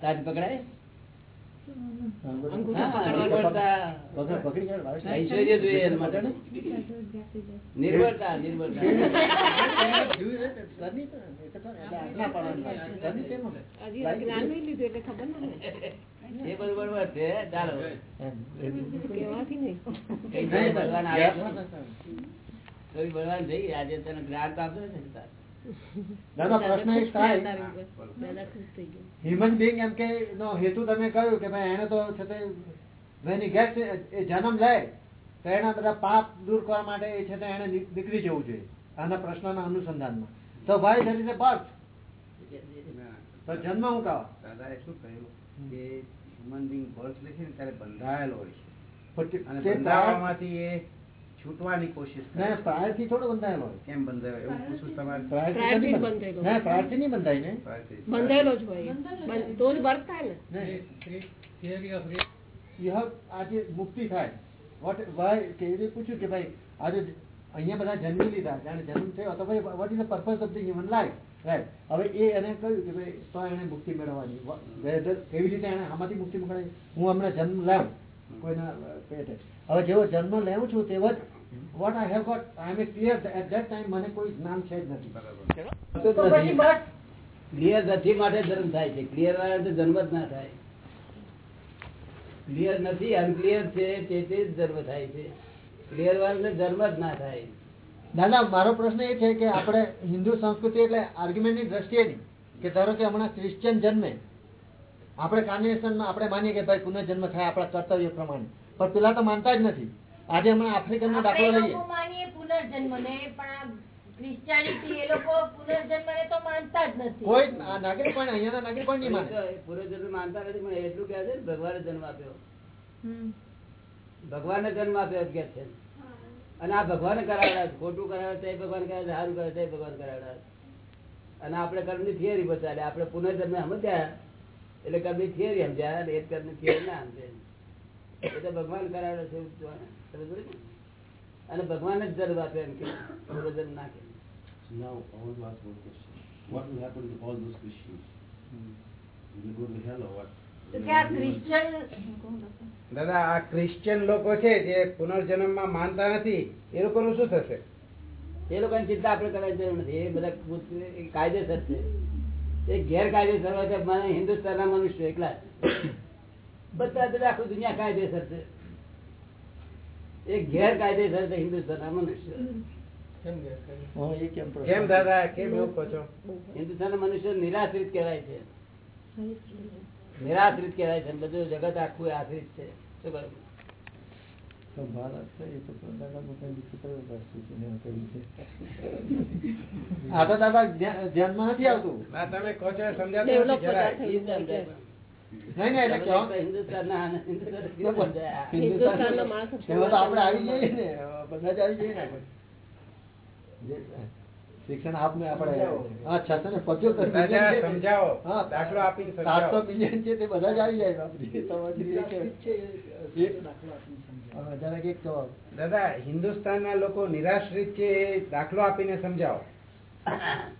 તાજ પકડાય અંગૂઠો હા, પકડવાનો. નિર્બળતા. પકડી જાય, વાળું છે. ઐશ્વર્ય જોઈએ એના માટે ને. નિર્બળતા નિર્બળતા કદી તો એ છે. કદી તેમાં. હજી આ જ્ઞાન નહીં લીધું એટલે ખબર નથી એ બધું બરોબર છે ચાલો ભગવાન આવે ભગવાન જઈ આજે તને જ્ઞાન આપે છે. દાદા પ્રશ્ન એક થાય દાદા ખુશ થઈ ગયા. હ્યુમન બિંગ એમ કે નો હેતુ તમે કહ્યું કે ભાઈ એને તો છે તે when he એ- એ જન્મ લે તો એના બધા પાપ દૂર કરવા માટે એ છે તે એને નીકળી જવું જોઈએ. આના પ્રશ્નના અનુસંધાનમાં. તો ભાઈ ધરી છે બર્થ તો જન્મ હું કહો? દાદાએ શું કહ્યું? કે હ્યુમન બિંગ બર્થ ને ત્યારે બંધાયેલો હોય છે. અને બંધાવામાંથી એ છૂટવાની કોશિશ ના. પ્રાયથી થોડો બંધાયેલો હોય. કેમ બંધાયો એવું પૂછું તમારે? પ્રાયથી બંધાયેલો. બંધ- ના, પ્રાયથી નહીં બંધાય ને. બંધાયેલો જ હોય. તો જ થાય ને. યુ હેવ આજે મુક્તિ થાય. વોટ વાય કેવી રીતે પૂછ્યું કે ભાઈ આજે અહીંયા બધા જન્મી લીધા. જાણે જન્મ થયો. તો ભાઈ what is the purpose of the human life right હવે એ એને કહ્યું કે ભાઈ તો એને મુક્તિ મેળવવાની. કેવી રીતે એને આમાંથી મુક્તિ મળે હું હમણાં જન્મ લઉં કોઈના પેટે હવે જેવો જન્મ લેવું છું તેવો જ what I have got I am clear at that time મને કોઈ જ્ઞાન છે જ નથી. ક્લિયર નથી. માટે જન્મ થાય છે. ક્લિયર વાળા તો જન્મ જ ના થાય. ક્લિયર નથી અનક્લિયર છે તેથી જ જન્મ થાય છે. ક્લિયર વાળાને જન્મ જ ના થાય. દાદા મારો પ્રશ્ન એ છે કે આપણે હિન્દુ સંસ્કૃતિ એટલે આર્ગ્યુમેન્ટની દ્રષ્ટિએ નહીં કે ધારો કે હમણાં ક્રિશ્ચિયન જન્મે આપણે કાર્નેશનમાં આપણે માનીએ કે ભાઈ પુનર્જન્મ થાય આપણા કર્તવ્ય પ્રમાણે. પણ પેલા તો માનતા જ નથી. આજે હમણાં આફ્રિકનનો દાખલો લઈએ. લોકો માનીએ પુનર્જન્મને પણ ક્રિશ્ચિયાનિટી એ લોકો પુનર્જન્મને તો માનતા જ નથી. કોઈ નાગરિક પણ અહીંયાના નાગરિક પણ નહીં માને. પૂરો જન્મ માનતા નથી પણ એટલું કહે છે ને ભગવાને જન્મ આપ્યો. ભગવાને જન્મ આપ્યો કે છે. અને આ ભગવાન કરાવડા. ખોટું કરાવે તે ભગવાન કરાવે છે, સારું કરે તે ભગવાન કરાવડા અને આપણે કર્મની થિયરી બચાડે આપણે પુનર્જન્મ સમજ્યા એટલે કર્મની થિયરી સમજ્યા અને એ કર્મની થિયરી ના સમજે એટલે ભગવાન કરાવે છે સમજ ને? અને ભગવાન જ જન્મ આપે એમ કે પુનર્જન્મ ના કે Now, I want to ask one question. What will happen to all those Christians? Will they go to hell or what? દાદા આ ક્રિશ્ચિયન લોકો છે જે પુનર્જન્મમાં માનતા નથી એ લોકોનું શું થશે એ લોકોની ચિંતા આપણે કરવાની જરૂર નથી એ બધા એ કાયદેસર છે એ ગેરકાયદેસર હોય મને હિન્દુસ્તાનના મનુષ્ય એકલા બધા બધા આખું દુનિયા કાયદેસર છે. એ ગેરકાયદેસર છે હિન્દુસ્તાનના મનુષ્ય. કેમ કેમ દાદા કેમ એવું કહો છો? હિન્દુસ્તાનના મનુષ્ય નિરાશ્રિત કહેવાય છે. નિરાશ્રિત કહેવાય છે. બધું જગત આખું આશ્રિત છે. શું કરું? તો ભારત છે, એ તો દાદા પોતાની છે. આ તો દાદા ધ્યાનમાં નથી આવતું. ના તમે કહો છો સમજાતું શિક્ષણ આપને આપણે છસો ને પચોતેર. સમજાવો. દાખલો સાતસો મિલિયન છે તે બધા જ આવી જાય બાપરે. તમારી જરાક એક જવાબ. દાદા હિન્દુસ્તાનના લોકો નિરાશ્રિત છે એ દાખલો આપીને સમજાવો.